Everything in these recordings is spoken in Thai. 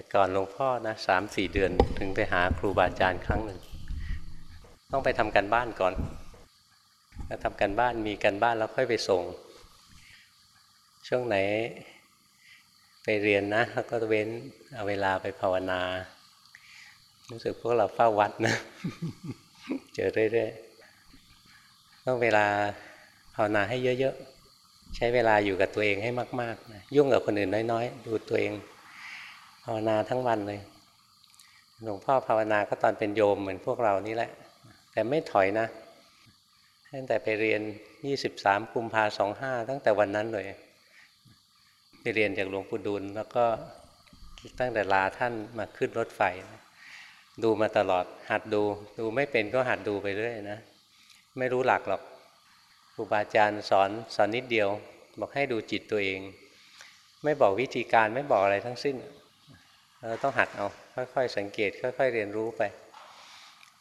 แต่ก่อนหลวงพ่อนะสามสี่เดือน ถึงไปหาครูบาอาจารย์ครั้งหนึ่ง ต้องไปทำกันบ้านก่อนแล้วทำกันบ้านมีกันบ้านแล้วค่อยไปส่ง ช่วงไหนไปเรียนนะแล้วก็เว้นเอาเวลาไปภาวนา รู้สึกพวกเราเฝ้าวัดนะ เจอเรื่อยๆต้องเวลาภาวนาให้เยอะๆ ใช้เวลาอยู่กับตัวเองให้มากๆนะยุ่งกับคนอื่นน้อยๆ ดูตัวเองาวนาทั้งวันเลย หลวงพ่อภาวนาก็ตอนเป็นโยมเหมือนพวกเรานี่แหละ แต่ไม่ถอยนะตั้งแต่ไปเรียน 23กุมภาสองห้าตั้งแต่วันนั้นเลยไปเรียนจากหลวงปู่ดูลแล้วก็ตั้งแต่ลาท่านมาขึ้นรถไฟ ดูมาตลอด หัดดู ดูไม่เป็นก็หัดดูไปเรื่อยนะ ไม่รู้หลักหรอกครูบาอาจารย์สอนสอนนิดเดียว บอกให้ดูจิตตัวเอง ไม่บอกวิธีการไม่บอกอะไรทั้งสิ้น เราต้องหัดเอาค่อยๆสังเกต ค่อย ๆ เรียนรู้ไป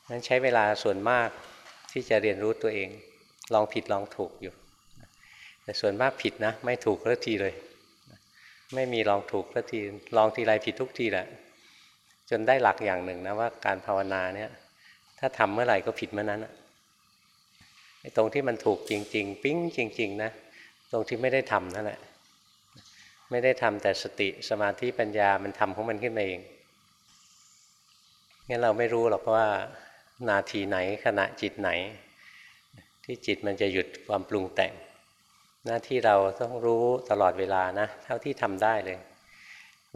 นั้นใช้เวลาส่วนมากที่จะเรียนรู้ตัวเอง ลองผิดลองถูกอยู่ แต่ส่วนมากผิดนะ ไม่ถูกสักทีเลย ไม่มีลองถูกสักทีลองทีไรผิดทุกทีแหละ จนได้หลักอย่างหนึ่งนะว่าการภาวนาเนี่ยถ้าทำเมื่อไหร่ก็ผิดเมื่อนั้นไอ้ตรงที่มันถูกจริง ๆ ปิ๊งจริง ๆ นะ ตรงที่ไม่ได้ทำนั่นแหละ ไม่ได้ทำแต่สติสมาธิปัญญามันทำของมันขึ้นมาเองงั้นเราไม่รู้หรอกว่า นาทีไหนขณะจิตไหน ที่จิตมันจะหยุดความปรุงแต่ง หน้าที่เราต้องรู้ตลอดเวลานะ เท่าที่ทำได้เลย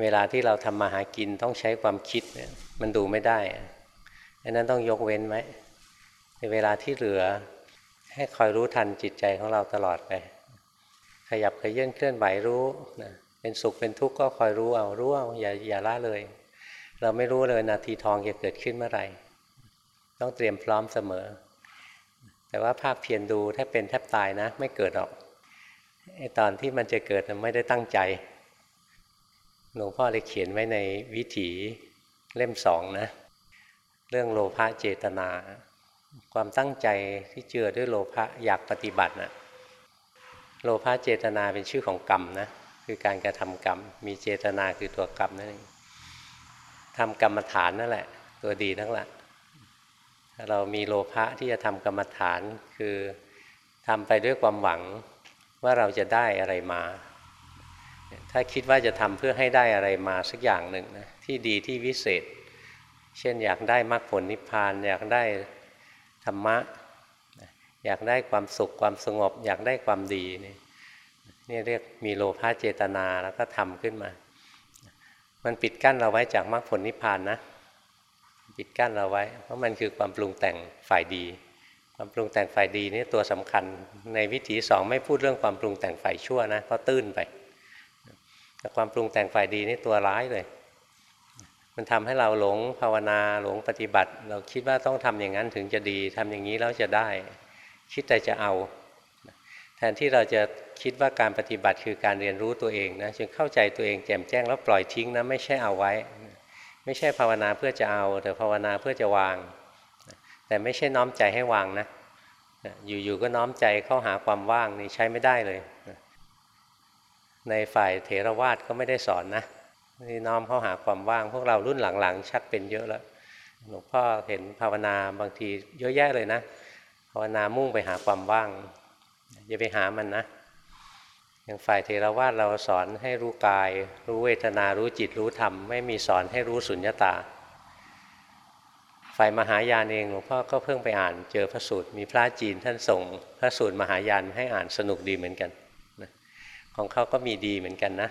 เวลาที่เราทำมาหากินต้องใช้ความคิดเนี่ยมันดูไม่ได้ดังนั้นต้องยกเว้นไว้ในเวลาที่เหลือให้คอยรู้ทันจิตใจของเราตลอดไป ขยับขยื่นเคลื่อนไหวรู้นะ เป็นสุขเป็นทุกข์ก็คอยรู้เอารู้เอาอย่าอย่าละเลย เราไม่รู้เลยนาทีทองจะเกิดขึ้นเมื่อไหร่ ต้องเตรียมพร้อมเสมอ แต่ว่าภาคเพียรดูแทบเป็นแทบตายนะ ไม่เกิดหรอกไอตอนที่มันจะเกิดไม่ได้ตั้งใจหลวงพ่อเลยเขียนไว้ในวิถีเล่มสองนะ เรื่องโลภะเจตนา ความตั้งใจที่เจือด้วยโลภะอยากปฏิบัตินะโลภะเจตนาเป็นชื่อของกรรมนะ คือการกระทำกรรม มีเจตนาคือตัวกรรมนั่นเองทำกรรมฐานนั่นแหละ ตัวดีทั้งหละถ้าเรามีโลภะที่จะทำกรรมฐานคือทำไปด้วยความหวังว่าเราจะได้อะไรมา ถ้าคิดว่าจะทำเพื่อให้ได้อะไรมาสักอย่างหนึ่งนะที่ดีที่วิเศษ เช่นอยากได้มรรคผลนิพพาน อยากได้ธรรมะ อยากได้ความสุขความสงบ อยากได้ความดีนี่ นี่เรียกมีโลภะเจตนาแล้วก็ทำขึ้นมา มันปิดกั้นเราไว้จากมรรคผลนิพพานนะ ปิดกั้นเราไว้ เพราะมันคือความปรุงแต่งฝ่ายดี ความปรุงแต่งฝ่ายดีนี่ตัวสำคัญ ในวิถีสองไม่พูดเรื่องความปรุงแต่งฝ่ายชั่วนะเพราะตื้นไปแต่ความปรุงแต่งฝ่ายดีนี่ตัวร้ายเลย มันทำให้เราหลงภาวนาหลงปฏิบัติ เราคิดว่าต้องทำอย่างนั้นถึงจะดีทำอย่างนี้แล้วจะได้ คิดแต่จะเอา ทนที่เราจะคิดว่าการปฏิบัติคือการเรียนรู้ตัวเองนะจึงเข้าใจตัวเองแจ่มแจ้งแล้วปล่อยทิ้งนะไม่ใช่เอาไว้ ไม่ใช่ภาวนาเพื่อจะเอา แต่ภาวนาเพื่อจะวาง แต่ไม่ใช่น้อมใจให้วางนะอยู่ๆก็น้อมใจเข้าหาความว่างนี่ใช้ไม่ได้เลย ในฝ่ายเถรวาทก็ไม่ได้สอนนะนี่น้อมเข้าหาความว่าง พวกเรารุ่นหลังๆ ชักเป็นเยอะแล้วหลวงพ่อเห็นภาวนาบางทีเยอะแยะเลยนะภาวนามุ่งไปหาความว่าง อย่าไปหามันนะอย่างฝ่ายเทรวาสเราสอนให้รู้กาย รู้เวทนารู้จิตรู้ธรรม ไม่มีสอนให้รู้สุญญตา ฝ่ายมหายานเองหลวงพ่อก็เพิ่งไปอ่านเจอพระสูตร มีพระจีนท่านส่ง พระสูตรมหายานให้อ่านสนุกดีเหมือนกันของเขาก็มีดีเหมือนกันนะ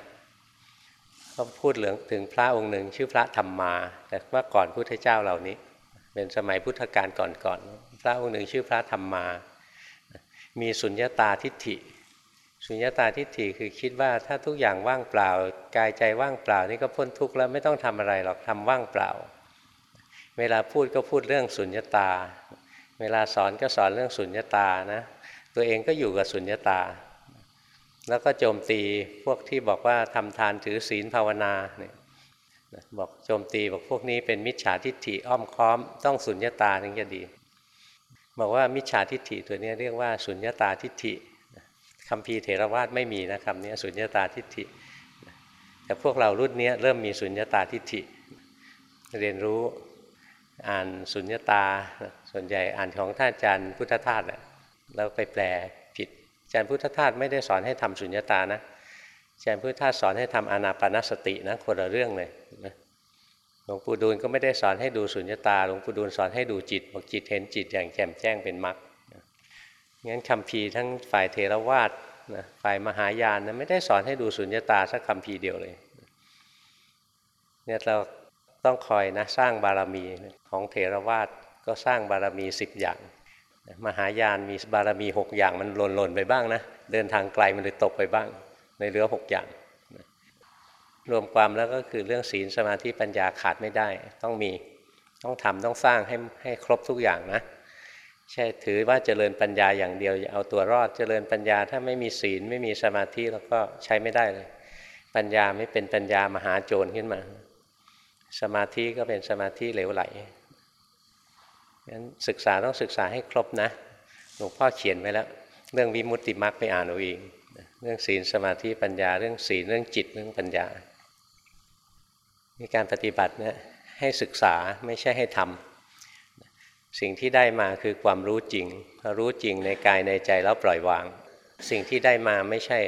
เขาพูดเหลืองถึงพระองค์หนึ่งชื่อพระธรรมมา แต่ว่าก่อนพุทธเจ้าเหล่านี้ เป็นสมัยพุทธกาลก่อนๆพระองค์หนึ่งชื่อพระธรรมมา มีสุญญตาทิฏฐิ สุญญตาทิฏฐิคือคิดว่าถ้าทุกอย่างว่างเปล่ากายใจว่างเปล่านี่ก็พ้นทุกข์แล้วไม่ต้องทำอะไรหรอกทำว่างเปล่า เวลาพูดก็พูดเรื่องสุญญตา เวลาสอนก็สอนเรื่องสุญญตานะตัวเองก็อยู่กับสุญญตา แล้วก็โจมตีพวกที่บอกว่าทำทานถือศีลภาวนาเนี่ยบอกโจมตีบอกพวกนี้เป็นมิจฉาทิฏฐิอ้อมค้อม ต้องสุญญตาถึงจะดี บอกว่ามิจฉาทิฏฐิตัวนี้เรียกว่าสุญญตาทิฏฐิคำพีเถรวาทไม่มีนะคำนี้สุญญตาทิฏฐิ แต่พวกเรารุ่นนี้เริ่มมีสุญญตาทิฏฐิ เรียนรู้อ่านสุญญตา ส่วนใหญ่อ่านของท่านอาจารย์พุทธทาสแล้วไปแปลผิดอาจารย์พุทธทาสไม่ได้สอนให้ทำสุญญตานะอาจารย์พุทธทาสสอนให้ทำอนาปานสตินะคนละเรื่องเลย หลวงปู่ดูลก็ไม่ได้สอนให้ดูสุญญตา หลวงปู่ดูลสอนให้ดูจิตบอกจิตเห็นจิตอย่างแจ่มแจ้งเป็นมรรคงั้นคำพีทั้งฝ่ายเทรวาสนะฝ่ายมหายานนะไม่ได้สอนให้ดูสุญญตาสักคำพีเดียวเลยเนี่ยเราต้องคอยนะสร้างบารมีของเทรวาสก็สร้างบารมีสิบอย่าง มหายานมีบารมีหกอย่างมันหล่นๆไปบ้างนะเดินทางไกลมันเลยตกไปบ้าง ในเหลือหกอย่าง รวมความแล้วก็คือเรื่องศีลสมาธิปัญญาขาดไม่ได้ ต้องมีต้องทำต้องสร้างให้ให้ครบทุกอย่างนะใช่ถือว่าเจริญปัญญาอย่างเดียวเอาตัวรอดเจริญปัญญาถ้าไม่มีศีลไม่มีสมาธิแล้วก็ใช้ไม่ได้เลย ปัญญาไม่เป็นปัญญามหาโจรขึ้นมา สมาธิก็เป็นสมาธิเหลวไหลงั้นศึกษาต้องศึกษาให้ครบนะหลวงพ่อเขียนไว้แล้ว เรื่องวิมุตติมรรคไปอ่านเอาเองเรื่องศีลสมาธิปัญญาเรื่องศีลเรื่องจิตเรื่องปัญญา มีการปฏิบัติเนี่ยให้ศึกษาไม่ใช่ให้ทำสิ่งที่ได้มาคือความรู้จริงรู้จริงในกายในใจแล้วปล่อยวาง สิ่งที่ได้มาไม่ใช่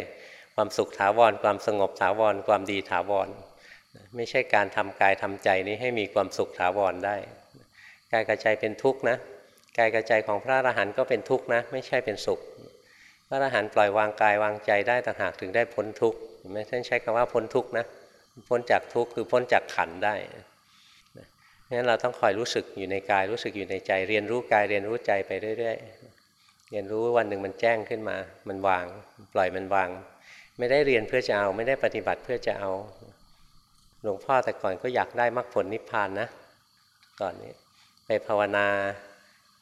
ความสุขถาวร ความสงบถาวร ความดีถาวร ไม่ใช่การทำกายทำใจนี้ให้มีความสุขถาวรได้ กายกระใจเป็นทุกข์นะกายกระใจของพระอรหันต์ก็เป็นทุกข์นะ ไม่ใช่เป็นสุข พระอรหันต์ปล่อยวางกายวางใจได้ต่างหากถึงได้พ้นทุกข์ไม่ใช่ใช้คำว่าพ้นทุกข์นะ พ้นจากทุกข์คือพ้นจากขันได้งั้นเราต้องคอยรู้สึกอยู่ในกาย รู้สึกอยู่ในใจ เรียนรู้กายเรียนรู้ใจไปเรื่อยๆ เรียนรู้วันหนึ่งมันแจ้งขึ้นมา มันวาง ปล่อยมันวาง ไม่ได้เรียนเพื่อจะเอา ไม่ได้ปฏิบัติเพื่อจะเอา หลวงพ่อแต่ก่อนก็อยากได้มรรคผลนิพพานนะ ก่อนนี้ไปภาวนา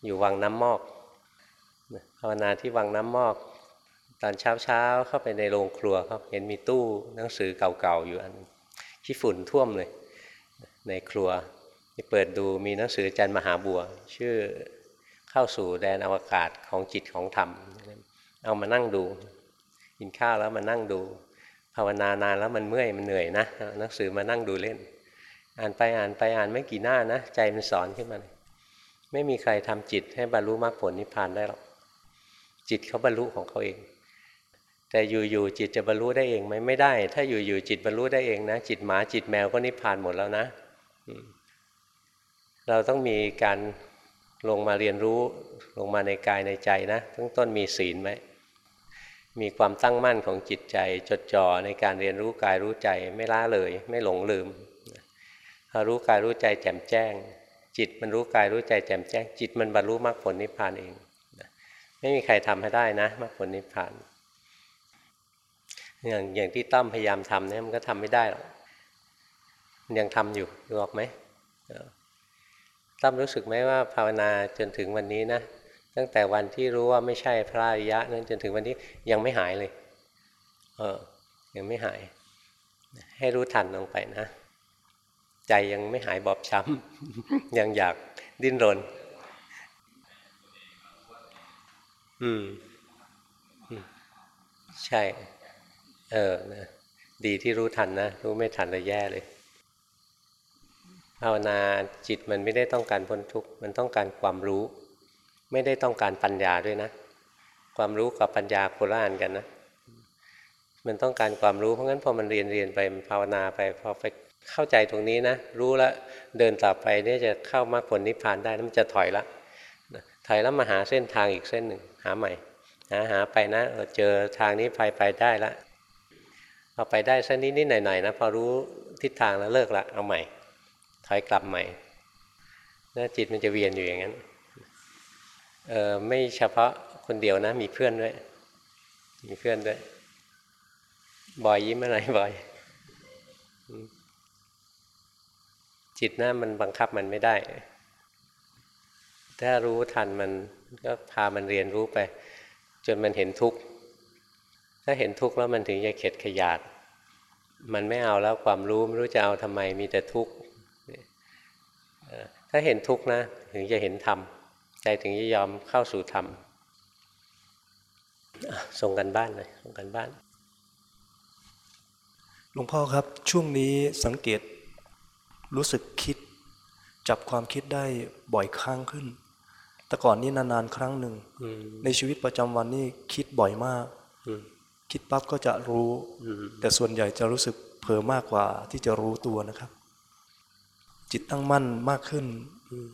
อยู่วังน้ำมอก ภาวนาที่วังน้ำมอก ตอนเช้าเช้าเข้าไปในโรงครัวเขาเห็นมีตู้หนังสือเก่าๆอยู่อัน ขี้ฝุ่นท่วมเลย ในครัวเปิดดูมีหนังสือจันมหาบัว ชื่อเข้าสู่แดนอวกาศของจิตของธรรม เอามานั่งดูกินข้าวแล้วมานั่งดู ภาวนานานแล้วมันเมื่อยมันเหนื่อยนะหนังสือมานั่งดูเล่น อ่านไปอ่านไปอ่านไม่กี่หน้านะ ใจมันสอนขึ้นมาไม่มีใครทำจิตให้บรรลุมรรคผลนิพพานได้หรอกจิตเขาบรรลุของเขาเอง แต่อยู่ๆจิตจะบรรลุได้เองไหมไม่ได้ ถ้าอยู่ๆจิตบรรลุได้เองนะ จิตหมาจิตแมวก็นิพพานหมดแล้วนะเราต้องมีการลงมาเรียนรู้ลงมาในกายในใจนะตั้งต้นมีศีลไหมมีความตั้งมั่นของจิตใจ จดจ่อในการเรียนรู้กายรู้ใจไม่ล้าเลย ไม่หลงลืมพอรู้กายรู้ใจแจ่มแจ้ง จิตมันรู้กายรู้ใจแจ่มแจ้ง จิตมันบรรลุมรรคผลนิพพานเองไม่มีใครทำให้ได้นะมรรคผลนิพพาน อย่างอย่างที่ตั้มพยายามทำเนี่ยมันก็ทำไม่ได้หรอกยังทำอยู่รู้ออกไหมตั้มรู้สึกไหมว่าภาวนาจนถึงวันนี้นะตั้งแต่วันที่รู้ว่าไม่ใช่พระอริยะนั้นจนถึงวันนี้ยังไม่หายเลย เออ ยังไม่หาย ให้รู้ทันลงไปนะ ใจยังไม่หายบอบช้ำยังอยากดิ้นรน อืม ใช่ เออนะดีที่รู้ทันนะ รู้ไม่ทันเลยแย่เลยภาวนาจิตมันไม่ได้ต้องการพ้นทุกข์มันต้องการความรู้ ไม่ได้ต้องการปัญญาด้วยนะ ความรู้กับปัญญาโคละอันกันนะ มันต้องการความรู้เพราะงั้นพอมันเรียนเรียนไปภาวนาไปพอไปเข้าใจตรงนี้นะ รู้แล้วเดินต่อไปนี่จะเข้ามรรคผลนิพพานได้มันจะถอยละถอยแล้วมาหาเส้นทางอีกเส้นหนึ่งหาใหม่หาหาไปนะเจอทางนี้ไปไปได้ละ พอไปได้สักนิดนิดหน่อยหน่อยนะพอรู้ทิศทางแล้วเลิกละเอาใหม่ ถอยกลับใหม่แล้วจิตมันจะเวียนอยู่อย่างนั้นเออไม่เฉพาะคนเดียวนะ มีเพื่อนด้วย มีเพื่อนด้วยบอยยิ้มอะไรบอยจิตนะมันบังคับมันไม่ได้ ถ้ารู้ทันมันก็พามันเรียนรู้ไป จนมันเห็นทุกข์ ถ้าเห็นทุกข์แล้วมันถึงจะเข็ดขยาด มันไม่เอาแล้วความรู้ไม่รู้จะเอาทำไมมีแต่ทุกข์ถ้าเห็นทุกข์นะ ถึงจะเห็นธรรมใจถึงจะยอมเข้าสู่ธรรมส่งกันบ้านเลยส่งกันบ้านหลวงพ่อครับช่วงนี้สังเกตรู้สึกคิด จับความคิดได้บ่อยครั้งขึ้น แต่ก่อนนี้นานๆครั้งหนึ่งอืมในชีวิตประจำวันนี่คิดบ่อยมากอืม คิดปั๊บก็จะรู้อืมแต่ส่วนใหญ่จะรู้สึกเผลอมากกว่าที่จะรู้ตัวนะครับ จิตตั้งมั่นมากขึ้นอืม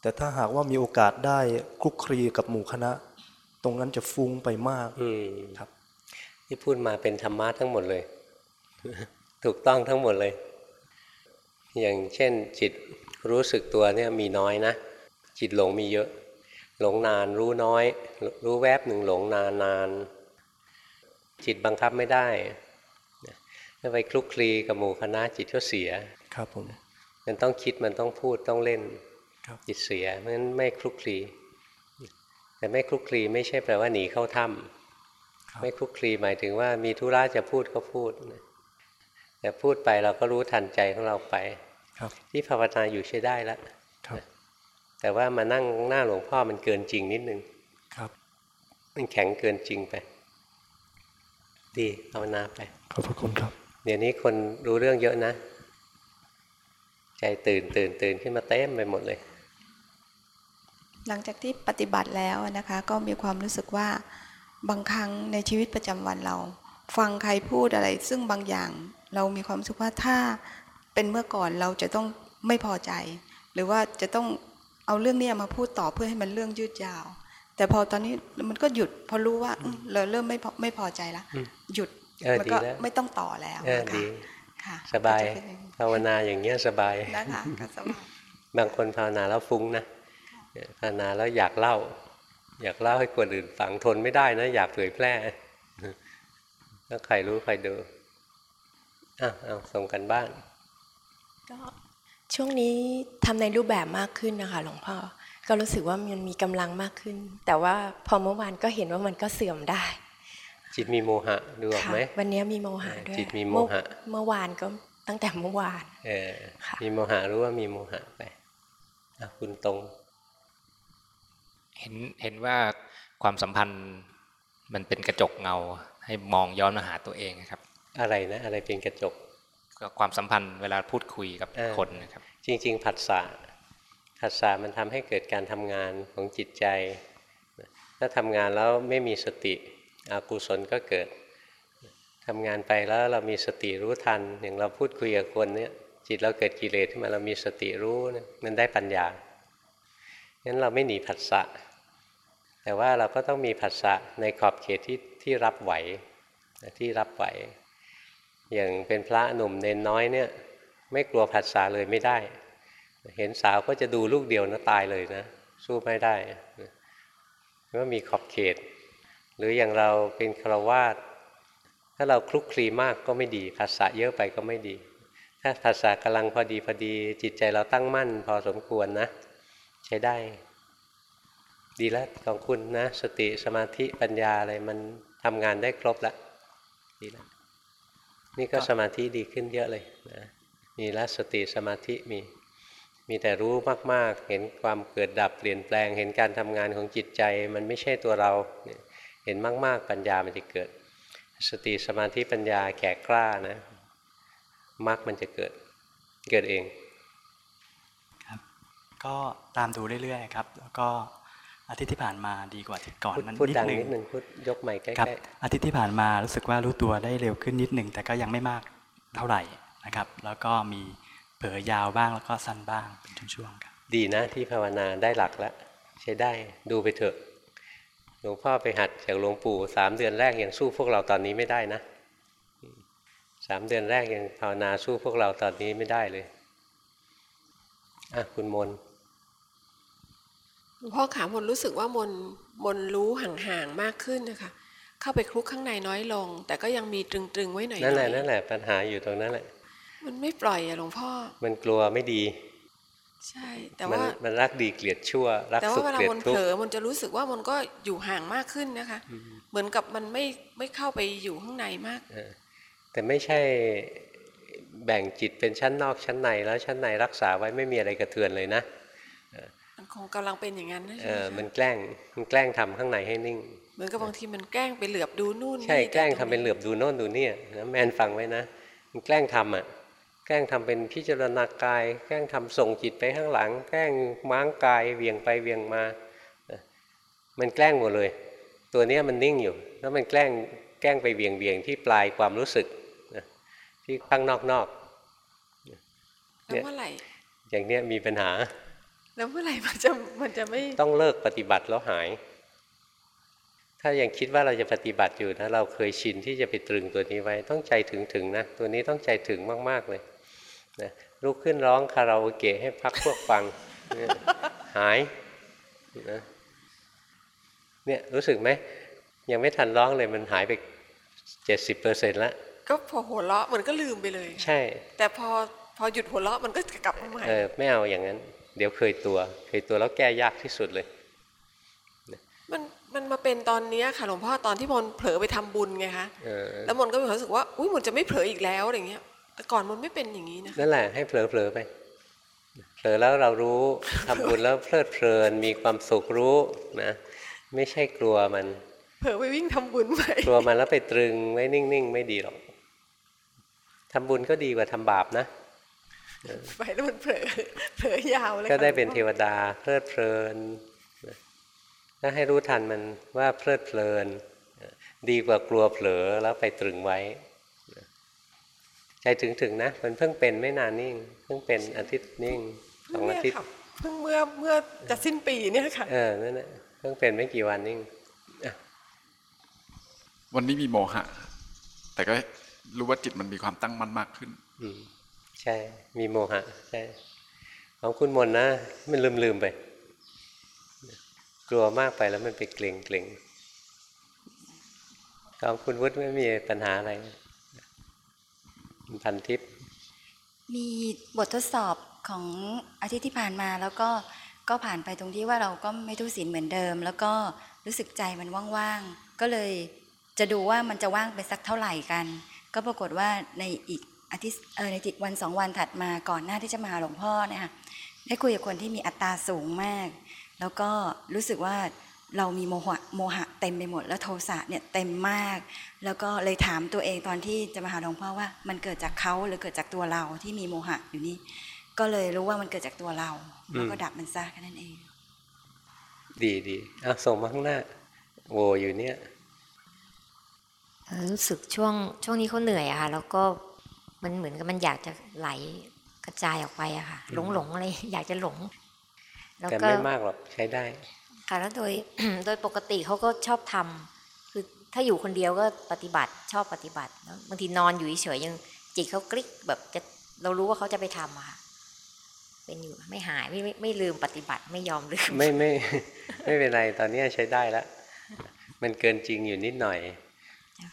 แต่ถ้าหากว่ามีโอกาสได้คลุกคลีกับหมู่คณะ ตรงนั้นจะฟุ้งไปมากอืมครับที่พูดมาเป็นธรรมะทั้งหมดเลย ถูกต้องทั้งหมดเลย อย่างเช่น จิตรู้สึกตัวเนี่ยมีน้อยนะ จิตหลงมีเยอะ หลงนานรู้น้อย รู้แวบหนึ่งหลงนานนาน จิตบังคับไม่ได้ถ้าไปคลุกคลีกับหมู่คณะจิตก็เสีย ครับผม มันต้องคิดมันต้องพูดต้องเล่นครับจิตเสียเพราะฉะนั้นไม่คลุกคลี แต่ไม่คลุกคลีไม่ใช่แปลว่าหนีเข้าถ้ครับำไม่คลุกคลีหมายถึงว่ามีธุระจะพูดก็พูดนะแต่พูดไปเราก็รู้ทันใจของเราไป ครับ ที่ภาวนาอยู่ใช้ได้แล้วครับแต่ว่ามานั่งหน้าหลวงพ่อมันเกินจริงนิดนึงครับ มันแข็งเกินจริงไป ดีภาวนาไป ขอบพระคุณครับ เดี๋ยวนี้คนรู้เรื่องเยอะนะ ใจตื่นตื่นตื่นขึ้นมาเต็มไปหมดเลย หลังจากที่ปฏิบัติแล้วนะคะ ก็มีความรู้สึกว่าบางครั้งในชีวิตประจำวันเรา ฟังใครพูดอะไร ซึ่งบางอย่างเรามีความรู้สึกว่าถ้าเป็นเมื่อก่อนเราจะต้องไม่พอใจ หรือว่าจะต้องเอาเรื่องเนี้ยมาพูดต่อเพื่อให้มันเรื่องยืดยาว แต่พอตอนนี้มันก็หยุดพอรู้ว่าอืมเราเริ่มไม่พอไม่พอใจละอืมหยุดเออมัดีก็แล้วไม่ต้องต่อแล้วเออนะคะดีค่ะสบายก็จะเป็นอย่างนี้ภาวนาอย่างเงี้ยสบายนะคะก็สบายบางคนภาวนาแล้วฟุ้งนะภาวนาแล้วอยากเล่า อยากเล่าให้คนอื่นฟังทนไม่ได้นะ อยากเผยแพร่ถ้าใครรู้ใครดูอะเอาส่งกันบ้านก็ช่วงนี้ทำในรูปแบบมากขึ้นนะคะ หลวงพ่อ ก็รู้สึกว่ามันมีกำลังมากขึ้น แต่ว่าพอเมื่อวานก็เห็นว่ามันก็เสื่อมได้ จิตมีโมหะดูออกค่ะไหมวันนี้มีโมหะด้วยจิตมีโมหะเอเมื่อวานก็ตั้งแต่เมื่อวานเออค่ะมีโมหะรู้ว่ามีโมหะไปอะคุณตรง เห็นเห็นว่าความสัมพันธ์มันเป็นกระจกเงา ให้มองย้อนมาหาตัวเองครับ อะไรนะอะไรเป็นกระจกก็ความสัมพันธ์เวลาพูดคุยกับเออคนนะครับ จริง ๆ ผัสสะ ผัสสะมันทำให้เกิดการทำงานของจิตใจ ถ้าทำงานแล้วไม่มีสติอกุศลก็เกิดทำงานไปแล้วเรามีสติรู้ทัน อย่างเราพูดคุยกับคนเนี่ยจิตเราเกิดกิเลสขึ้นมาเรามีสติรู้มันได้ปัญญางั้นเราไม่หนีผัสสะ แต่ว่าเราก็ต้องมีผัสสะในขอบเขตที่ที่รับไหวที่รับไหว อย่างเป็นพระหนุ่มเนนน้อยเนี่ยไม่กลัวผัสสะเลยไม่ได้ เห็นสาวก็จะดูลูกเดียวนะตายเลยนะ สู้ไม่ได้นะเพราะมีขอบเขต หรืออย่างเราเป็นครวาสถ้าเราคลุกคลีมากก็ไม่ดีภาษาเยอะไปก็ไม่ดี ถ้าภาษากำลังพอดีพอดี จิตใจเราตั้งมั่น พอสมควรนะ ใช้ได้ ดีแล้วของคุณนะ สติสมาธิปัญญาอะไรมันทำงานได้ครบละดีแล้วนี่ก็สมาธิดีขึ้นเยอะเลยนะมีแล้วสติสมาธิมี มีแต่รู้มากๆ เห็นความเกิดดับเปลี่ยนแปลง เห็นการทำงานของจิตใจ มันไม่ใช่ตัวเราเนี่ยเห็นมาก ๆ ปัญญามันจะเกิด สติสมาธิปัญญาแก่กล้านะมรรคมันจะเกิด เกิดเองครับก็ตามดูเรื่อยๆครับ แล้วก็อาทิตย์ที่ผ่านมาดีกว่าอาทิตย์ก่อนพูดมันพูดดังหนิดหนึ่งพูดยกใหม่ใกครับล้อาทิตย์ที่ผ่านมารู้สึกว่ารู้ตัวได้เร็วขึ้นนิดหนึ่งแต่ก็ยังไม่มากเท่าไหร่นะครับ แล้วก็มี เผลอยาวบ้างแล้วก็สั้นบ้างเป็นช่วงๆครับๆดีนะที่ภาวนาได้หลักแล้วใช้ได้ดูไปเถอะหลวงพ่อไปหัดจากหลวงปู่สามเดือนแรกยังสู้พวกเราตอนนี้ไม่ได้นะสามเดือนแรกยังภาวนาสู้พวกเราตอนนี้ไม่ได้เลยอะคุณมนหลวงพ่อขามนรู้สึกว่ามนมนรู้ห่างๆมากขึ้นนะคะเข้าไปคลุกข้างในน้อยลง แต่ก็ยังมีตรึงๆไว้หน่อยๆนั่นแหละนั่นแหละปัญหาอยู่ตรงนั้นแหละ มันไม่ปล่อยอะหลวงพ่อ มันกลัวไม่ดี ใช่ แต่มันว่ามันรักดีเกลียดชั่ว รักแต่ว่าสุขเวลาเกลียดมนทุเผกลข์อมันจะรู้สึกว่ามันก็อยู่ห่างมากขึ้นนะคะ เหมือนกับมันไม่ไม่เข้าไปอยู่ข้างในมากเออแต่ไม่ใช่แบ่งจิตเป็นชั้นนอกชั้นในแล้วชั้นในรักษาไว้ไม่มีอะไรกระเทือนเลยนะมันคงกำลังเป็นอย่างนั้นนะเอใช่ไหมอคะมันแกล้งมันแกล้งทำข้างในให้นิ่ง เหมือนกับบางทีมันแกล้งไปเหลือบดูนู่นใช่นี่แกล้งต่ทำเป็นเหลือบดูโน่นดูเนี่ยนะแมนฟังไว้นะมันแกล้งทำอะ แกล้งทำเป็นพิจารณากาย แกล้งทำส่งจิตไปข้างหลัง แกล้งม้างกายเวียงไปเวียงมา มันแกล้งหมดเลย ตัวเนี้ยมันนิ่งอยู่ แล้วมันแกล้งแกล้งไปเวียงเวียงที่ปลายความรู้สึกนะที่ข้างนอกนอกแล้วเมื่อไหร่อย่างเนี้ยมีปัญหา แล้วเมื่อไหร่มันจะมันจะไม่ต้องเลิกปฏิบัติแล้วหาย ถ้ายังคิดว่าเราจะปฏิบัติอยู่นะเราเคยชินที่จะไปตรึงตัวนี้ไว้ ต้องใจถึงถึงๆนะ ตัวนี้ต้องใจถึงมาก ๆ เลย นะลุกขึ้นร้องคาราโอเกะให้พักพวกฟังเนี่ยหายนะเนี่ยรู้สึกไหม ยังไม่ทันร้องเลยมันหายไปเจ็ดสิบเปอร์เซ็นต์ละก็พอหัวเราะมันก็ลืมไปเลย ใช่ แต่พอพอหยุดหัวเราะมันก็กลับมาใหม่เออไม่เอาอย่างนั้น เดี๋ยวเคยตัว เคยตัวแล้วแก้ยากที่สุดเลย มันมันมาเป็นตอนเนี้ยค่ะหลวงพ่อตอนที่มนต์เผลอไปทำบุญไงคะเออแล้วมนต์ก็มีความรู้สึกว่าอุ้ยมนต์จะไม่เผลออีกแล้วอะไรเงี้ย แต่ก่อนมนต์ไม่เป็นอย่างนี้นะนั่นแหละให้เผลอๆไปเผลอแล้วเรารู้ทำบุญแล้วเพลิดเพลินมีความสุขรู้นะไม่ใช่กลัวมัน เผลอไปวิ่งทำบุญไปกลัวมันแล้วไปตรึงไว้นิ่งๆ ไม่ดีหรอกทำบุญก็ดีกว่าทำบาปนะไปแล้วมันเผลอเผลอยาวเลยก็ได้ค่ะเป็นเทวดา เพลิดเพลินนะถ้าให้รู้ทันมันว่าเพลิดเพลิน ดีกว่ากลัวเผลอแล้วไปตรึงไว้นะ ใจถึงๆนะ มันเพิ่งเป็นไม่นานนิ่งเพิ่งเป็นอาทิตย์นิ่งสองอาทิตย์เนี่ยค่ะเพิ่งเมื่อเมื่อจะสิ้นปีเนี่ยค่ะเออนั่นแหละเพิ่งเป็นไม่กี่วันนิ่งวันนี้มีโมหะ แต่ก็รู้ว่าจิตมันมีความตั้งมั่นมากขึ้น อืมใช่มีโมหะใช่ของคุณมนต์นะมันลืมลืมๆไป กลัวมากไปแล้วมันไปเกรงเกรงของคุณวุฒิไม่มีปัญหาอะไร พันทิพย์มีบททดสอบของอาทิตย์ที่ผ่านมาแล้วก็ก็ผ่านไปตรงที่ว่าเราก็ไม่ทุศีลเหมือนเดิม แล้วก็รู้สึกใจมันว่างๆ ก็เลยจะดูว่ามันจะว่างไปสักเท่าไหร่กัน ก็ปรากฏว่าในอีกอาทิตย์เออในอีกวันสองวันถัดมาก่อนหน้าที่จะมาหาหลวงพ่อเนี่ยค่ะได้คุยกับคนที่มีอัตราสูงมาก แล้วก็รู้สึกว่าเรามีโมหะโมหะเต็มไปหมด แล้วโทสะเนี่ยเต็มมาก แล้วก็เลยถามตัวเองตอนที่จะมาหาหลวงพ่อว่า มันเกิดจากเขาหรือเกิดจากตัวเราที่มีโมหะอยู่นี่ก็เลยรู้ว่ามันเกิดจากตัวเราแล้วก็ดับมันซะแค่นั้นเอง ดีดีเอาส่งมาข้างหน้าโวอยู่เนี่ยเออรู้สึกช่วงช่วงนี้เขาเหนื่อยอะค่ะแล้วก็มันเหมือนกับมันอยากจะไหลกระจายออกไปอะค่ะหลงหลงๆอะไรอยากจะหลง แล้วแต่ก็ไม่มากหรอกใช้ได้ ค่ะแล้วโดยโดยปกติเขาก็ชอบทำคือ ถ้าอยู่คนเดียวก็ปฏิบัติชอบปฏิบัติแล้วบางทีนอนอยู่เฉยๆยังจิตเขากริกแบบจะเรารู้ว่าเขาจะไปทำอะค่ะเป็นอยู่ไม่หายไม่ไม่ไม่ลืมปฏิบัติไม่ยอมลืมไม่ไม่ไม่เป็นไรตอนนี้ใช้ได้แล้วมันเกินจริงอยู่นิดหน่อย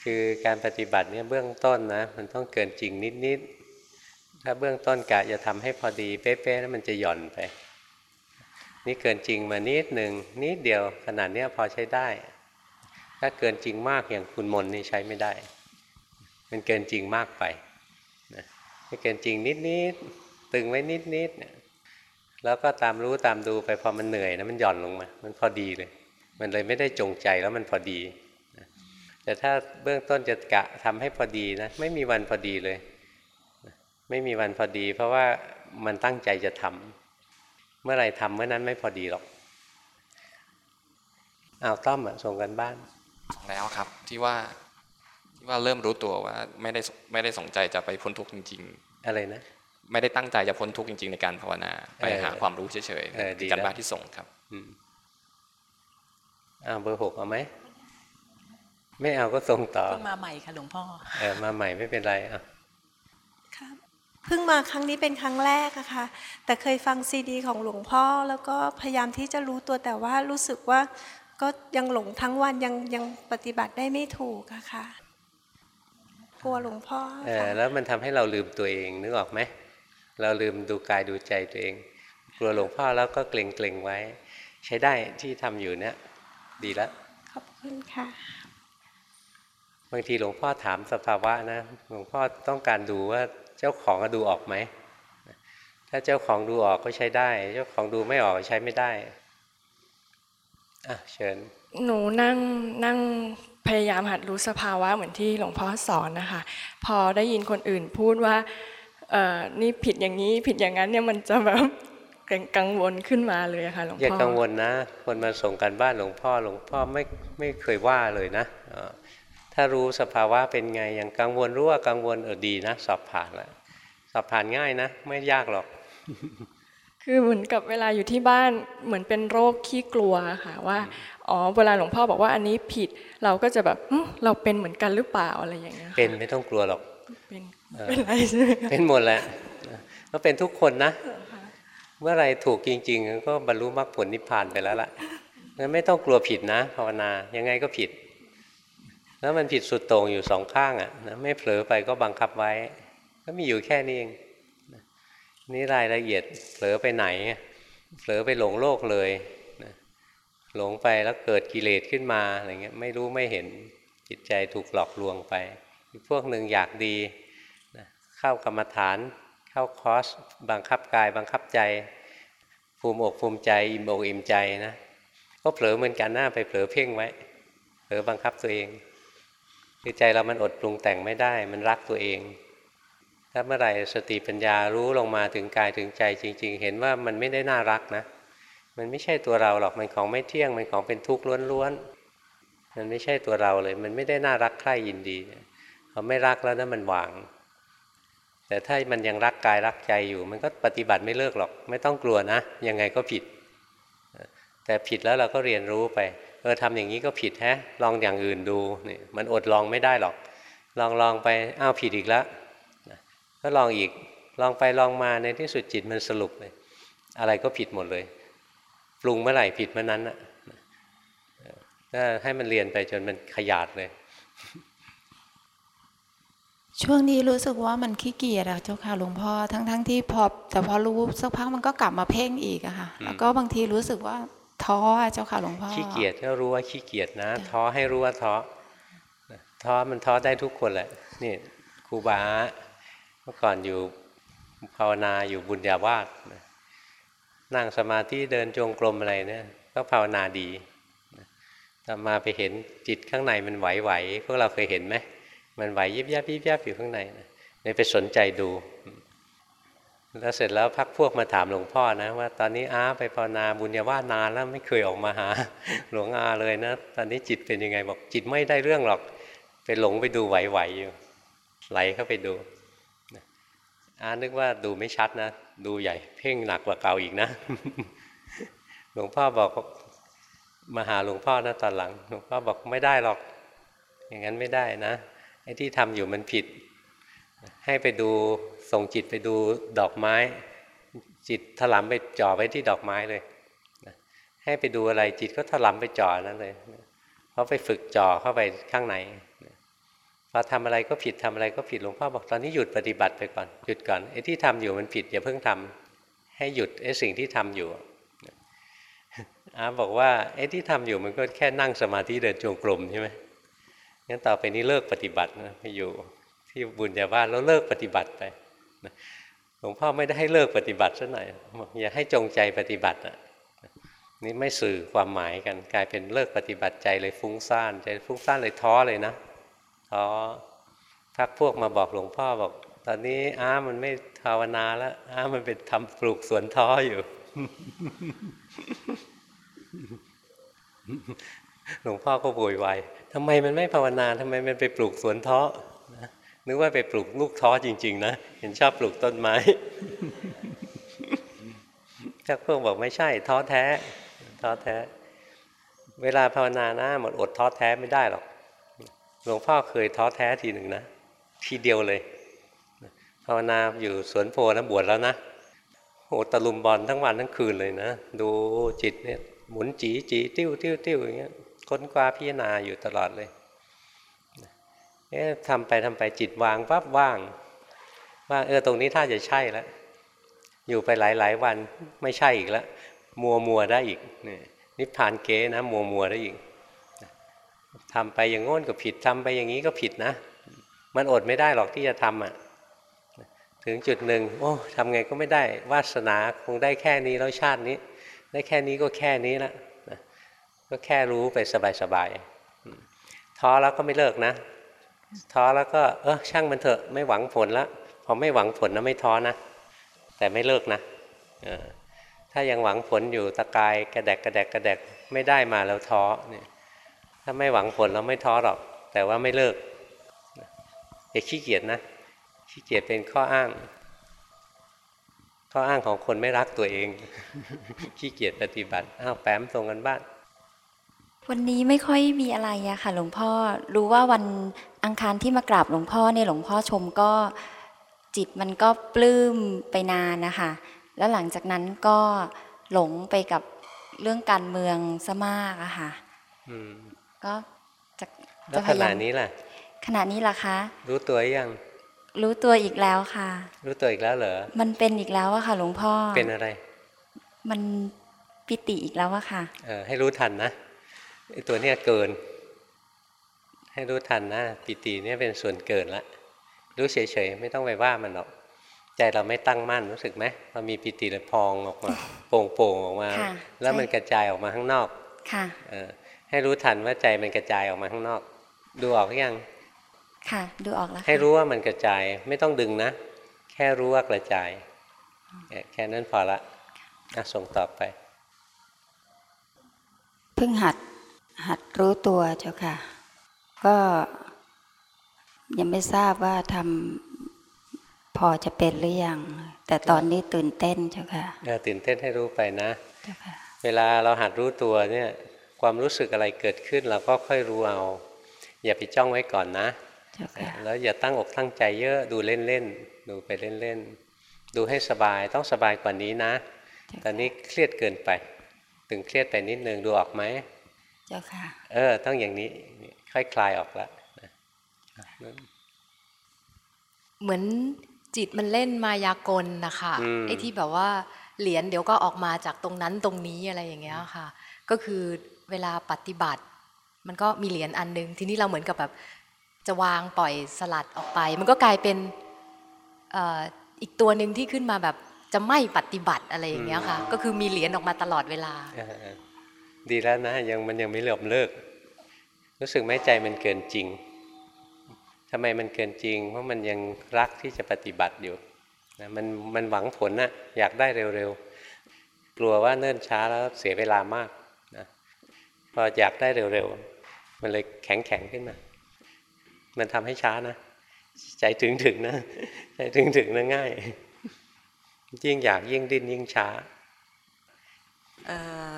คือการปฏิบัติเนี่ยเบื้องต้นนะ มันต้องเกินจริงนิดนิดๆถ้าเบื้องต้นกะจะทำให้พอดีเป๊ะๆแล้วมันจะหย่อนไป นี่เกินจริงมานิดหนึ่งนิดเดียวขนาดเนี้ยพอใช้ได้ ถ้าเกินจริงมากอย่างคุณมนนี่ใช้ไม่ได้ มันเกินจริงมากไปนะถ้าเกินจริงนิดนิดๆตึงไว้นิดนิดๆเนี่ยแล้วก็ตามรู้ตามดูไปพอมันเหนื่อยนะมันหย่อนลงมา มันพอดีเลย มันเลยไม่ได้จงใจแล้วมันพอดีนะแต่ถ้าเบื้องต้นจะกะทำให้พอดีนะไม่มีวันพอดีเลย ไม่มีวันพอดี เพราะว่ามันตั้งใจจะทำเมื่อไหรทำเมื่อนั้นไม่พอดีหรอกเอาต้อมส่งกันบ้าน แล้วครับ ที่ว่าที่ว่าเริ่มรู้ตัวว่าไม่ได้ไม่ได้สนใจจะไปพ้นทุกข์จริงอะไรนะๆไม่ได้ตั้งใจจะพ้นทุกข์จริง ๆ ในการภาวนา ไปหาความรู้เฉยเออดีๆการแล้วบ้านที่ส่งครับอืมอ้าวเบอร์หกเอาไหมไม่เอาก็ส่งต่อเพิ่งมาใหม่ค่ะหลวงพ่อเออมาใหม่ไม่เป็นไรอะครับเพิ่งมาครั้งนี้เป็นครั้งแรกอะค่ะ แต่เคยฟังซีดี ของหลวงพ่อ แล้วก็พยายามที่จะรู้ตัวแต่ว่ารู้สึกว่า ก็ยังหลงทั้งวันยังยังปฏิบัติได้ไม่ถูกอะค่ะกลัวหลวงพ่อเออค่ะแล้วมันทำให้เราลืมตัวเองนึกออกไหมเราลืมดูกายดูใจตัวเอง กลัวหลวงพ่อแล้วก็เกรงเกรงๆไว้ ใช้ได้ที่ทำอยู่เนี่ยดีแล้วขอบคุณค่ะบางทีหลวงพ่อถามสภาวะนะหลวงพ่อต้องการดูว่าเจ้าของดูออกไหมถ้าเจ้าของดูออกก็ใช้ได้ เจ้าของดูไม่ออกก็ใช้ไม่ได้อะ เชิญหนูนั่งนั่งพยายามหัดรู้สภาวะเหมือนที่หลวงพ่อสอนนะคะ พอได้ยินคนอื่นพูดว่าเออนี่ผิดอย่างนี้ผิดอย่างนั้นเนี่ยมันจะแบบกังวลขึ้นมาเลยอะค่ะหลวงพ่ออย่ากังวลนะ คนมาส่งกันบ้านหลวงพ่อหลวงพ่อไม่ไม่เคยว่าเลยนะถ้ารู้สภาวะเป็นไงอย่างกังวลรู้ว่ากังวลเออดีนะ สอบผ่านแล้วสอบผ่านง่ายนะ ไม่ยากหรอก คือเหมือนกับเวลาอยู่ที่บ้านเหมือนเป็นโรคขี้กลัวค่ะว่าอ๋อเวลาหลวงพ่อบอกว่าอันนี้ผิดเราก็จะแบบเราเป็นเหมือนกันหรือเปล่าอะไรอย่างเงี้ยเป็นไม่ต้องกลัวหรอกเป็นเป็นอะไรใช่ไหมเป็นหมดแหละก็เป็นทุกคนนะ เมื่อไรถูกจริง ๆ ก็บรรลุมรรคผลนิพพานไปแล้วล่ะงั้นไม่ต้องกลัวผิดนะภาวนายังไงก็ผิด แล้วมันผิดสุดโต่งอยู่สองข้างอะนะไม่เผลอไปก็บังคับไว้ ก็มีอยู่แค่นี้เอง นี่รายละเอียดเผลอไปไหนเผลอไปหลงโลกเลยหลงไปแล้วเกิดกิเลสขึ้นมาอะไรเงี้ยไม่รู้ไม่เห็นจิตใจถูกหลอกลวงไป อีกพวกหนึ่งอยากดีนะเข้ากรรมฐาน เข้าคอร์สบังคับกายบังคับใจ ภูมิอกภูมิใจอิ่มอกอิ่มใจนะก็เผลอเหมือนกันหน้าไปเผลอเพ่งไว้เผลอบังคับตัวเองคือใจเรามันอดปรุงแต่งไม่ได้ มันรักตัวเอง ถ้าเมื่อไหร่สติปัญญารู้ลงมาถึงกายถึงใจจริง ๆ เห็นว่ามันไม่ได้น่ารักนะ มันไม่ใช่ตัวเราหรอกมันของไม่เที่ยงมันของเป็นทุกข์ล้วนๆมันไม่ใช่ตัวเราเลย มันไม่ได้น่ารักใคร่ยินดีเขาไม่รักแล้วนะมันวาง แต่ถ้ามันยังรักกายรักใจอยู่ มันก็ปฏิบัติไม่เลิกหรอก ไม่ต้องกลัวนะ ยังไงก็ผิด แต่ผิดแล้วเราก็เรียนรู้ไปเออทำอย่างนี้ก็ผิดแฮะ ลองอย่างอื่นดูนี่มันอดลองไม่ได้หรอก ลองลองไปอ้าวผิดอีกแล้ว ก็ลองอีกลองไปลองมาในที่สุดจิตมันสรุปเลย อะไรก็ผิดหมดเลยรุงเมื่อไหร่ผิดเมื่อนั้นนะก็ให้มันเรียนไปจนมันขยาดเลย ช่วงนี้รู้สึกว่ามันขี้เกียจอะเจ้าค่ะหลวงพ่อทั้งๆทที่พอแต่พอรู้สักพักมันก็กลับมาเพ่งอีกอะค่ะ แล้วก็บางทีรู้สึกว่าท้อเจ้าค่ะหลวงพ่อขี้เกียจก็รู้ว่าขี้เกียจนะท้อให้รู้ว่าท้อท้อมันท้อได้ทุกคนแหละนี่ครูบา เมื่อก่อนอยู่ภาวนาอยู่บุญญาวาสนั่งสมาธิเดินจงกรมอะไรเนี่ยก็ภาวนาดีต่อมาไปเห็นจิตข้างในมันไหวๆพวกเราเคยเห็นไหมมันไหวยิบยับยิบยับอยู่ข้างในเลยไปสนใจดู แล้วเสร็จแล้วพักพวกมาถามหลวงพ่อนะ ว่าตอนนี้อาไปภาวนาบุญญาว่านานแล้วไม่เคยออกมาหาหลวงอาเลยนะ ตอนนี้จิตเป็นยังไงบอกจิตไม่ได้เรื่องหรอก ไปหลงไปดูไหวๆอยู่ ไหลเข้าไปดู อานึกว่าดูไม่ชัดนะ ดูใหญ่เพ่งหนักกว่าเก่าอีกนะ หลวงพ่อบอกมาหาหลวงพ่อนะตอนหลัง หลวงพ่อบอกไม่ได้หรอก อย่างนั้นไม่ได้นะไอ้ที่ทำอยู่มันผิด ให้ไปดูส่งจิตไปดูดอกไม้ จิตถลำไปจ่อไว้ที่ดอกไม้เลยให้ไปดูอะไรจิตก็ถลำไปจ่อนั่นเลยเพราะไปฝึกจ่อเข้าไปข้างใน พอทำอะไรก็ผิดทำอะไรก็ผิดหลวงพ่อบอกตอนนี้หยุดปฏิบัติไปก่อนหยุดก่อนไอ้ที่ทำอยู่มันผิดอย่าเพิ่งทำให้หยุดไอ้สิ่งที่ทำอยู่อาบอกว่าไอ้ที่ทำอยู่มันก็แค่นั่งสมาธิเดินจงกรมใช่ไหมงั้นต่อไปนี้เลิกปฏิบัตินะไปอยู่ที่บุญญาบ้านแล้วเลิกปฏิบัติไปหลวงพ่อไม่ได้ให้เลิกปฏิบัติซะหน่อยอย่าให้จงใจปฏิบัตินะนี่ไม่สื่อความหมายกันกลายเป็นเลิกปฏิบัติใจเลยฟุ้งซ่านใจฟุ้งซ่านเลยท้อเลยนะ ท้อพักพวกมาบอกหลวงพ่อบอก ตอนนี้อ้ามันไม่ภาวนาแล้วอ้ามันเป็นทำปลูกสวนท้ออยู่ หลวงพ่อก็โวยวายทำไมมันไม่ภาวนาทำไมมันไปปลูกสวนท้อนึกว่าไปปลูกลูกท้อจริง ๆ นะ เห็นชอบปลูกต้นไม้ชักพวกบอกไม่ใช่ท้อแท้ท้อแท้ เวลาภาวนานะหมดอดท้อแท้ไม่ได้หรอก หลวงพ่อเคยท้อแท้ทีหนึ่งนะ ทีเดียวเลยภาวนาอยู่สวนโพนะบวชแล้วนะโอ้ตะลุมบอลทั้งวันทั้งคืนเลยนะ ดูจิตเนี่ยหมุนจีจีติ้วติ้วติ้วอย่างเงี้ยค้นคว้าพิจารณาอยู่ตลอดเลยเอ๊ะทำไปทำไปจิตวางปั๊บว่างว่าเออตรงนี้ถ้าจะใช่แล้วอยู่ไปหลายหลายวันไม่ใช่อีกแล้วมัวมัวได้อีกนี่นิพพานเก๋นะ มัวมัวได้อีก ทำไปอย่างโน้นก็ผิดทำไปอย่างนี้ก็ผิดนะ มันอดไม่ได้หรอกที่จะทำอะถึงจุดหนึ่งโอ้ทำไงก็ไม่ได้ วาสนาคงได้แค่นี้แล้วชาตินี้ ได้แค่นี้ก็แค่นี้ละก็แค่รู้ไปสบายๆท้อแล้วก็ไม่เลิกนะท้อแล้วก็เออช่างมันเถอะไม่หวังผลแล้วพอไม่หวังผลนะไม่ท้อนะแต่ไม่เลิกนะถ้ายังหวังผลอยู่ตะกายกระแดกกระแดกกระแดกไม่ได้มาแล้วท้อเนี่ย ถ้าไม่หวังผลเราไม่ท้อหรอก แต่ว่าไม่เลิกอย่าขี้เกียจนะ ขี้เกียจเป็นข้ออ้าง ข้ออ้างของคนไม่รักตัวเอง ขี้เกียจปฏิบัติ อ้าวแปมตรงกันบ้าน วันนี้ไม่ค่อยมีอะไรอะค่ะ หลวงพ่อ รู้ว่าวันอังคารที่มากราบหลวงพ่อเนี่ยหลวงพ่อชมก็จิตมันก็ปลื้มไปนานนะคะ แล้วหลังจากนั้นก็หลงไปกับเรื่องการเมืองซะมากอะค่ะอืม ก็จะแล้วจะขพยายาณะมนี้ล่ะ ขณะนี้ล่ะคะ รู้ตัวยัง รู้ตัวอีกแล้วค่ะ รู้ตัวอีกแล้วเหรอ มันเป็นอีกแล้วอะค่ะ หลวงพ่อ เป็นอะไร มันปิติอีกแล้วอะค่ะ เออให้รู้ทันนะไอ้ตัวเนี้ยเกิน ให้รู้ทันนะปิติเนี่ยเป็นส่วนเกินละรู้เฉยๆไม่ต้องไปว่ามันหรอกใจเราไม่ตั้งมั่นรู้สึกไหมเรามีปิติเลยพองออกมาโป่งๆออกมาค่ะแล้วใช่มันกระจายออกมาข้างนอก ค่ะเออ ให้รู้ทันว่าใจมันกระจายออกมาข้างนอก ดูออกหรือยัง ค่ะ ดูออกแล้วค่ะให้รู้ว่ามันกระจายไม่ต้องดึงนะ แค่รู้ว่ากระจายเนี่ยแค่นั้นพอละอะส่งต่อไป เพิ่งหัดหัดรู้ตัวเจ้าค่ะ ก็ยังไม่ทราบว่าทำพอจะเป็นหรือยัง แต่ตอนนี้ตื่นเต้นเจ้าค่ะเออตื่นเต้นให้รู้ไปนะเจ้าค่ะเวลาเราหัดรู้ตัวเนี่ย ความรู้สึกอะไรเกิดขึ้นเราก็ค่อยรู้เอา อย่าไปจ้องไว้ก่อนนะเจ้าค่ะแล้วอย่าตั้งอกตั้งใจเยอะดูเล่นๆดูไปเล่นๆดูให้สบายต้องสบายกว่านี้นะ ตอนนี้เครียดเกินไปตึงเครียดไปนิดนึงดูออกไหมเจ้าค่ะ เออต้องอย่างนี้ค่อยคลายออกละนะเหมือนจิตมันเล่นมายากลนะคะไอ้ที่แบบว่าเหรียญเดี๋ยวก็ออกมาจากตรงนั้นตรงนี้อะไรอย่างเงี้ยค่ะ ก็คือ เวลาปฏิบัติ มันก็มีเหรียญอันหนึง ทีนี้เราเหมือนกับแบบจะวางปล่อยสลัดออกไป มันก็กลายเป็นเอ่ออีกตัวหนึ่งที่ขึ้นมาแบบจะไม่ปฏิบัติอะไรอย่างเงี้ยค่ะ ก็คือมีเหรียญออกมาตลอดเวลาเออดีแล้วนะยังมันยังไม่เหลื่อมเลิก รู้สึกไหมใจมันเกินจริงทำไมมันเกินจริง เพราะมันยังรักที่จะปฏิบัติอยู่นะมันมันหวังผลนะอยากได้เร็วๆ กลัวว่าเนิ่นช้าแล้วเสียเวลามากนะ พออยากได้เร็วๆ มันเลยแข็งแข็งๆขึ้นมา มันทำให้ช้านะ ใจถึงถึงๆนะ ใจถึงถึงๆนะง่าย ยิ่งอยากยิ่งดิ้นยิ่งช้าเอ่อ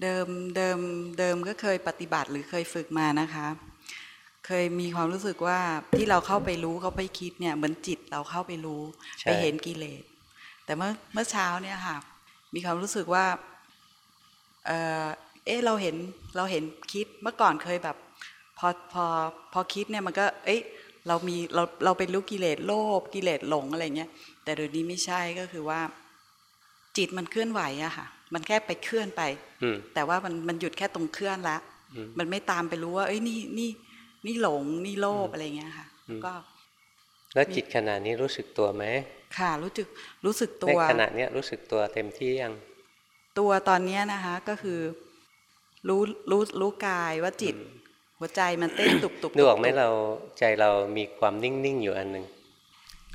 เดิมเดิมเดิมก็เคยปฏิบัติหรือเคยฝึกมานะคะ เคยมีความรู้สึกว่าที่เราเข้าไปรู้เข้าไปคิดเนี่ยเหมือนจิตเราเข้าไปรู้ใช่ไปเห็นกิเลส แต่เมื่อเมื่อเช้าเนี่ยค่ะ มีความรู้สึกว่า เออเอ๊ะเราเห็นเราเห็นคิดเมื่อก่อนเคยแบบพอพอพอคิดเนี่ยมันก็ เอ้ยเรามีเราเราเป็นรู้กิเลสโลภกิเลสหลงอะไรเงี้ยแต่เดี๋ยวนี้ไม่ใช่ก็คือว่า จิตมันเคลื่อนไหวอะค่ะ มันแค่ไปเคลื่อนไปอืมแต่ว่ามันมันหยุดแค่ตรงเคลื่อนละอืมมันไม่ตามไปรู้ว่า เอ้ยนี่นี่นี่หลงนี่โลภอะไรเงี้ยค่ะอืมก็ แล้วจิตขณะนี้รู้สึกตัวไหมค่ะ รู้สึกรู้สึกตัในวขณะเนี้ยรู้สึกตัวเต็มที่ยัง ตัวตอนเนี้ยนะคะ ก็คือ รู้รู้รู้กายว่าจิต หัวใจมันเต้นตุบตุบดูออกไหมตุบเราใจเรามีความนิ่ง ๆ อยู่อันหนึ่ง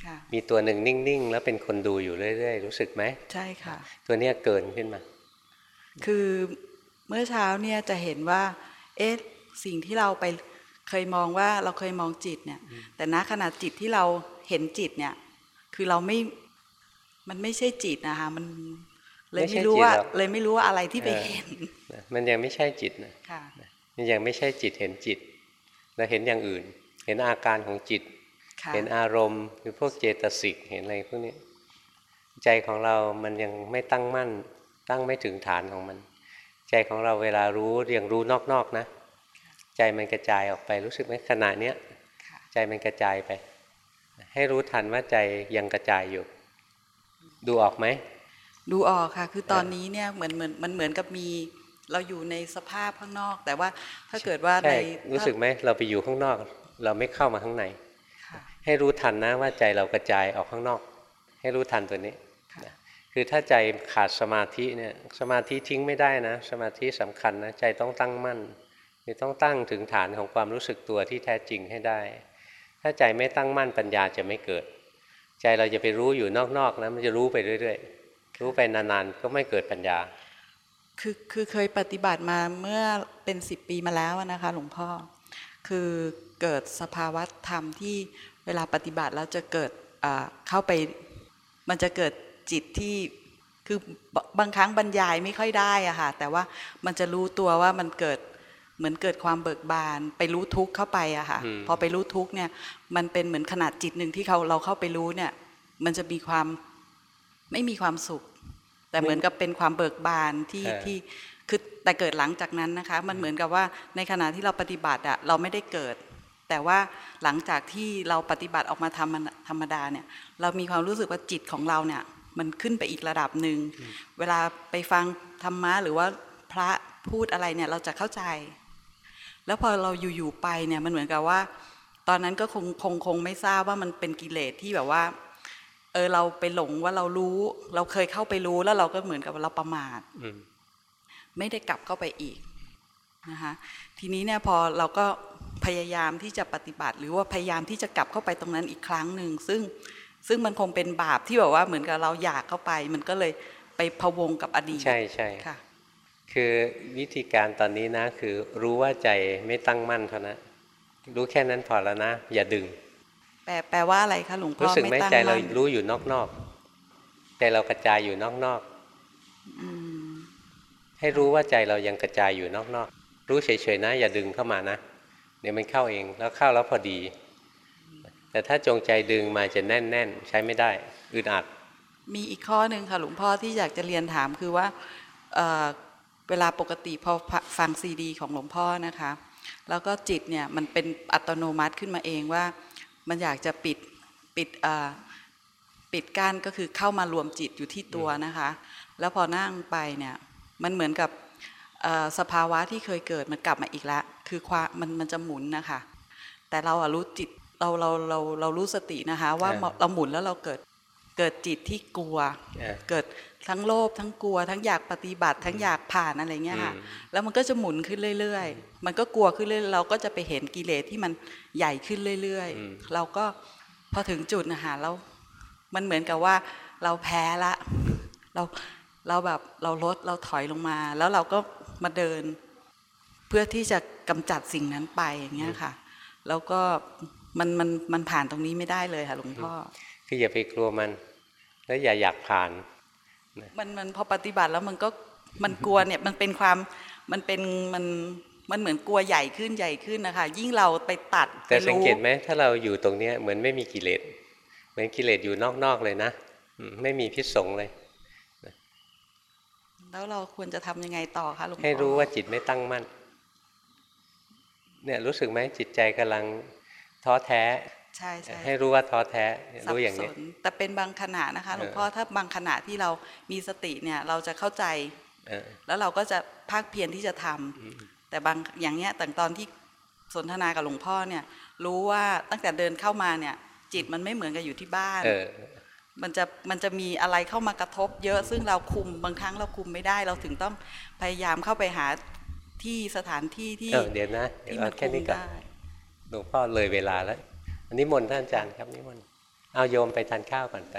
ค่ะมีตัวหนึ่งนิ่ง ๆ แล้วเป็นคนดูอยู่เรื่อย ๆ รู้สึกไหมใช่ค่ะ ตัวเนี้ยเกินขึ้นมา คือเมื่อเช้าเนี่ยจะเห็นว่า เอ๊ะสิ่งที่เราไปเคยมองว่าเราเคยมองจิตเนี่ย แต่ณขณะจิตที่เราเห็นจิตเนี่ย คือเราไม่มันไม่ใช่จิตนะคะมัน เลยไม่ใช่ไม่รู้ว่าจิตหรอกเลยไม่รู้ว่าอะไรที่ไปเออเห็นนะมันยังไม่ใช่จิตนะค่ะมันยังไม่ใช่จิตเห็นจิต เราเห็นอย่างอื่น เห็นอาการของจิตค่ะเห็นอารมณ์คือพวกเจตสิกเห็นอะไรพวกนี้ใจของเรามันยังไม่ตั้งมั่น ตั้งไม่ถึงฐานของมัน ใจของเราเวลารู้ยังรู้นอกๆนะ ใจมันกระจายออกไปรู้สึกไหมขณะเนี้ยใจมันกระจายไป ให้รู้ทันว่าใจยังกระจายอยู่ ดูออกไหม ดูออกค่ะ คือตอนนี้เนี่ยเหมือนเหมือนมันเหมือนกับมี เราอยู่ในสภาพข้างนอก แต่ว่าถ้าเกิดว่าในใช่รู้สึกไหมเราไปอยู่ข้างนอก เราไม่เข้ามาข้างในให้รู้ทันนะว่าใจเรากระจายออกข้างนอก ให้รู้ทันตัวนี้นะคือถ้าใจขาดสมาธิเนี่ยสมาธิทิ้งไม่ได้นะ สมาธิสำคัญนะใจต้องตั้งมั่นคือต้องตั้งถึงฐานของความรู้สึกตัวที่แท้จริงให้ได้ ถ้าใจไม่ตั้งมั่นปัญญาจะไม่เกิด ใจเราจะไปรู้อยู่นอกๆนะมันจะรู้ไปเรื่อย ๆ รู้ไปนานๆก็ไม่เกิดปัญญา คือคือเคยปฏิบัติมาเมื่อเป็นสิบปีมาแล้วนะคะหลวงพ่อ คือเกิดสภาวะธรรมที่เวลาปฏิบัติแล้วจะเกิดเข้าไป มันจะเกิดจิตที่คือบางครั้งบรรยายไม่ค่อยได้อะค่ะแต่ว่ามันจะรู้ตัวว่ามันเกิดเหมือนเกิดความเบิกบานไปรู้ทุกข์เข้าไปอะค่ะพอไปรู้ทุกข์เนี่ย มันเป็นเหมือนขนาดจิตหนึ่งที่เขาเราเข้าไปรู้เนี่ย มันจะมีความไม่มีความสุข แต่เหมือนกับเป็นความเบิกบานที่ที่คือแต่เกิดหลังจากนั้นนะคะ มันเหมือนกับว่าในขณะที่เราปฏิบัติอะเราไม่ได้เกิด แต่ว่าหลังจากที่เราปฏิบัติออกมาทำธรรมดาเนี่ย เรามีความรู้สึกว่าจิตของเราเนี่ยมันขึ้นไปอีกระดับหนึ่งเวลาไปฟังธรรมะหรือว่าพระพูดอะไรเนี่ยเราจะเข้าใจ แล้วพอเราอยู่ๆไปเนี่ยมันเหมือนกับว่า ตอนนั้นก็คงคงคงไม่ทราบว่ามันเป็นกิเลสที่แบบว่าเออเราไปหลงว่าเรารู้ เราเคยเข้าไปรู้แล้วเราก็เหมือนกับเราประมาทไม่ได้กลับเข้าไปอีกนะคะทีนี้เนี่ยพอเราก็พยายามที่จะปฏิบัติ หรือว่าพยายามที่จะกลับเข้าไปตรงนั้นอีกครั้งหนึ่งซึ่งซึ่งมันคงเป็นบาปที่แบบว่าเหมือนกับเราอยากเข้าไป มันก็เลยไปพวงกับอดีตใช่ใช่ค่ะ คือวิธีการตอนนี้นะ คือรู้ว่าใจไม่ตั้งมั่นเท่านั้นรู้แค่นั้นพอแล้วนะ อย่าดึงแป ลแปลว่าอะไรคะหลวงพ่อรู้สึกไหมใจเรารู้อยู่นอกๆใจเรากระจายอยู่นอกๆให้รู้ว่าใจเรายังกระจายอยู่นอกๆรู้เฉยๆนะ อย่าดึงเข้ามานะเดี๋ยวมันเข้าเองแล้วเข้าแล้วพอดี แต่ถ้าจงใจดึงมาจะแน่น ๆ ใช้ไม่ได้อึดอัด มีอีกข้อหนึ่งค่ะหลวงพ่อที่อยากจะเรียนถามคือว่าเเวลาปกติพอฟังซีดี ของหลวงพ่อนะคะ แล้วก็จิตเนี่ยมันเป็นอัตโนมัติขึ้นมาเองว่า มันอยากจะปิดปิดปิดกั้นก็คือเข้ามารวมจิตอยู่ที่ตัวนะคะ แล้วพอนั่งไปเนี่ยมันเหมือนกับสภาวะที่เคยเกิดมันกลับมาอีกแล้วคือความมันมันจะหมุนนะคะ แต่เราอะรู้จิตเราเราเราเรารู้สตินะคะ ว่าเราหมุนแล้วเราเกิดเกิดจิตที่กลัว เกิด ทั้งโลภทั้งกลัว ทั้งอยากปฏิบัติ ทั้งอยากผ่านอะไรเงี้ยค่ะแล้วมันก็จะหมุนขึ้นเรื่อย ๆ มันก็กลัวขึ้นเรื่อยเราก็จะไปเห็นกิเลสที่มันใหญ่ขึ้นเรื่อยๆ เราก็พอถึงจุดนะคะแล้วมันเหมือนกับว่าเราแพ้ละ เราเราแบบเราลดเราถอยลงมา แล้วเราก็มาเดิน เพื่อที่จะกำจัดสิ่งนั้นไปอย่างเงี้ยค่ะ แล้วก็มันมันมันผ่านตรงนี้ไม่ได้เลยค่ะหลวงพ่อคืออย่าไปกลัวมัน แล้วอย่าอยากผ่าน มันมันพอปฏิบัติแล้วมันก็มันกลัวเนี่ยมันเป็นความมันเป็นมันมันเหมือนกลัวใหญ่ขึ้นใหญ่ขึ้นนะคะ ยิ่งเราไปตัดแต่สังเกตไหมถ้าเราอยู่ตรงเนี้ยเหมือนไม่มีกิเลสเหมือนกิเลสอยู่นอกๆเลยนะไม่มีพิษสงเลยแล้วเราควรจะทำยังไงต่อคะหลวงพ่อให้รู้ว่าจิตไม่ตั้งมั่นเนี่ยรู้สึกไหมจิตใจกำลังท้อแท้ ใช่ใช่ให้รู้ว่าท้อแท้รู้อย่างนี้แต่เป็นบางขณะนะคะหลวงพ่อถ้าบางขณะที่เรามีสติเนี่ยเราจะเข้าใจแล้วเราก็จะภาคเพียรที่จะทำแต่บางอย่างเนี้ยแต่ตอนที่สนทนากับหลวงพ่อเนี่ย รู้ว่าตั้งแต่เดินเข้ามาเนี่ย จิตมันไม่เหมือนกับอยู่ที่บ้านมันจะมันจะมีอะไรเข้ามากระทบ เยอะซึ่งเราคุมบางครั้งเราคุมไม่ได้ เราถึงต้องพยายามเข้าไปหาที่สถานที่ที่เดี๋ยวนะเดี๋ยวแค่นี้ก่อนหลวงพ่อเลยเวลาแล้วอั นนี้มนท่านอาจารย์ครับนิมนต์เอาโยมไปทานข้าวก่อนไป